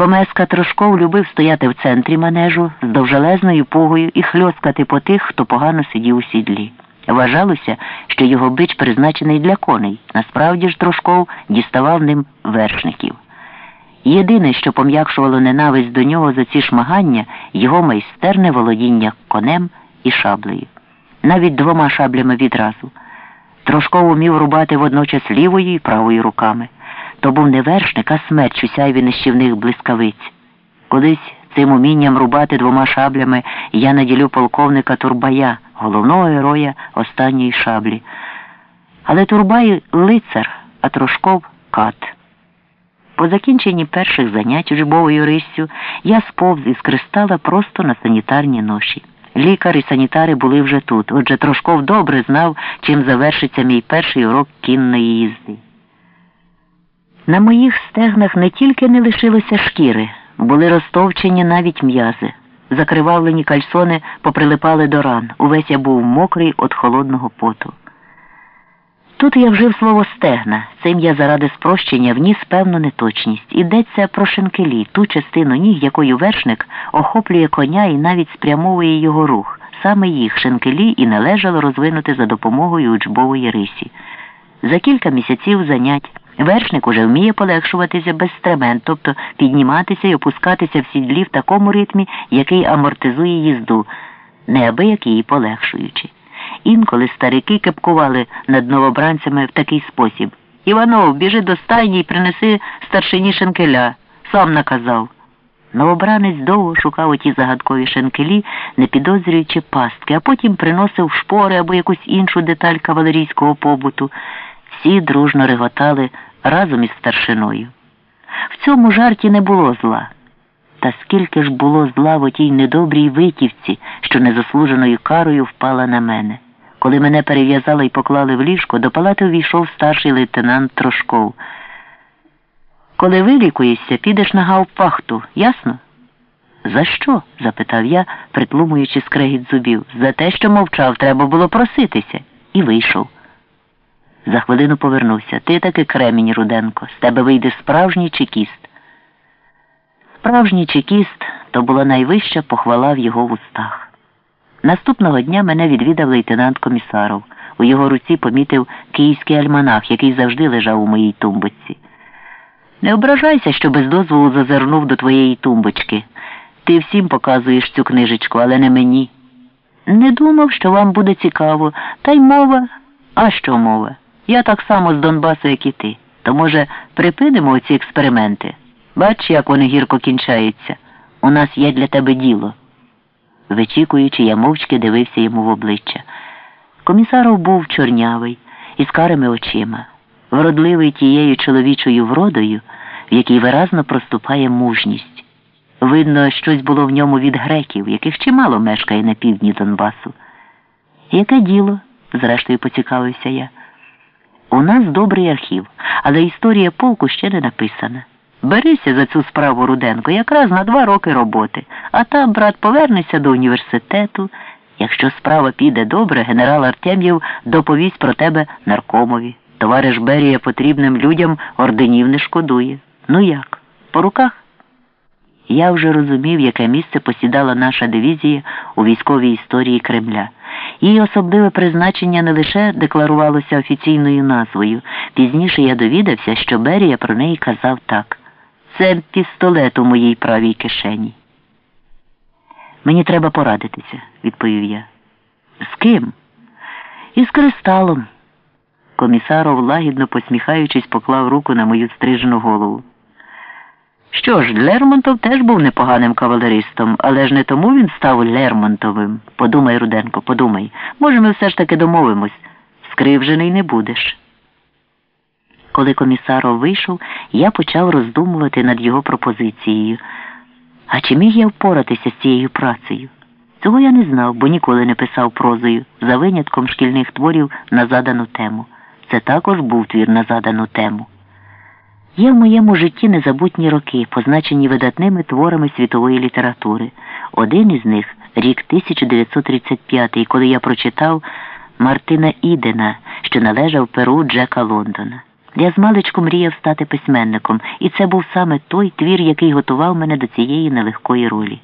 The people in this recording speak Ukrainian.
Комеска Трошков любив стояти в центрі манежу з довжелезною пугою і хльоскати по тих, хто погано сидів у сідлі. Вважалося, що його бич призначений для коней. Насправді ж Трошков діставав ним вершників. Єдине, що пом'якшувало ненависть до нього за ці шмагання, його майстерне володіння конем і шаблею. Навіть двома шаблями відразу. Трошков умів рубати водночас лівою і правою руками. То був не вершник, а смерч у сяйві нищівних блискавиць. Колись цим умінням рубати двома шаблями я наділю полковника Турбая, головного героя останньої шаблі. Але Турбай лицар, а Трошков кат. По закінченні перших занять учбовою риссю я сповз із Кристала просто на санітарні ноші. Лікар і санітари були вже тут, отже Трошков добре знав, чим завершиться мій перший урок кінної їзди. На моїх стегнах не тільки не лишилося шкіри, були розтовчені навіть м'язи. Закривавлені кальсони поприлипали до ран. Увесь я був мокрий від холодного поту. Тут я вжив слово стегна. Цим я заради спрощення вніс певну неточність. Ідеться про шинкелі, ту частину ніг, якою вершник охоплює коня і навіть спрямовує його рух. Саме їх шинкелі і належало розвинути за допомогою учбової рисі. За кілька місяців занять вершник уже вміє полегшуватися без стремен, тобто підніматися і опускатися в сідлі в такому ритмі, який амортизує їзду, неабияк її полегшуючи. Інколи старики кепкували над новобранцями в такий спосіб. Іванов, біжи до стайні і принеси старшині шенкеля. Сам наказав. Новобранець довго шукав оті загадкові шенкелі, не підозрюючи пастки, а потім приносив шпори або якусь іншу деталь кавалерійського побуту. Всі дружно реготали разом із старшиною. В цьому жарті не було зла. Та скільки ж було зла в отій недобрій витівці, що незаслуженою карою впала на мене. Коли мене перев'язали і поклали в ліжко, до палати увійшов старший лейтенант Трошков. Коли вилікуєшся, підеш на гавпахту, ясно? За що? запитав я, притлумуючи скрегіт зубів. За те, що мовчав, треба було проситися, і вийшов. За хвилину повернувся. Ти таки кремінь, Руденко, з тебе вийде справжній чекіст. Справжній чекіст то була найвища похвала в його вустах. Наступного дня мене відвідав лейтенант комісаров. У його руці помітив київський альманах, який завжди лежав у моїй тумбочці. Не ображайся, що без дозволу зазирнув до твоєї тумбочки. Ти всім показуєш цю книжечку, але не мені. Не думав, що вам буде цікаво, та й мова. А що мова? Я так само з Донбасу, як і ти. То, може, припинимо оці експерименти? Бач, як вони гірко кінчаються. У нас є для тебе діло. Вичікуючи, я мовчки дивився йому в обличчя. Комісаров був чорнявий, із карими очима, вродливий тією чоловічою вродою, в якій виразно проступає мужність. Видно, щось було в ньому від греків, яких чимало мешкає на півдні Донбасу. Яке діло? зрештою поцікавився я. У нас добрий архів, але історія полку ще не написана. Берися за цю справу Руденко якраз на два роки роботи, а там, брат, повернешся до університету. Якщо справа піде добре, генерал Артем'єв доповість про тебе наркомові. Товариш Берія потрібним людям орденів не шкодує. Ну як? По руках? Я вже розумів, яке місце посідала наша дивізія у військовій історії Кремля. Її особливе призначення не лише декларувалося офіційною назвою. Пізніше я довідався, що Берія про неї казав так. Це пістолет у моїй правій кишені. Мені треба порадитися, відповів я. З ким? Із кристалом. Комісаров, лагідно посміхаючись, поклав руку на мою стрижену голову. Що ж, Лермонтов теж був непоганим кавалеристом, але ж не тому він став Лермонтовим. Подумай, Руденко, подумай. Може, ми все ж таки домовимось. Скривжений не будеш. Коли комісаров вийшов, я почав роздумувати над його пропозицією. А чи міг я впоратися з цією працею? Цього я не знав, бо ніколи не писав прозою, за винятком шкільних творів на задану тему. Це також був твір на задану тему. Є в моєму житті незабутні роки, позначені видатними творами світової літератури. Один із них рік 1935, коли я прочитав Мартина Ідена, що належав Перу Джека Лондона. Я змалечку мріяв стати письменником, і це був саме той твір, який готував мене до цієї нелегкої ролі.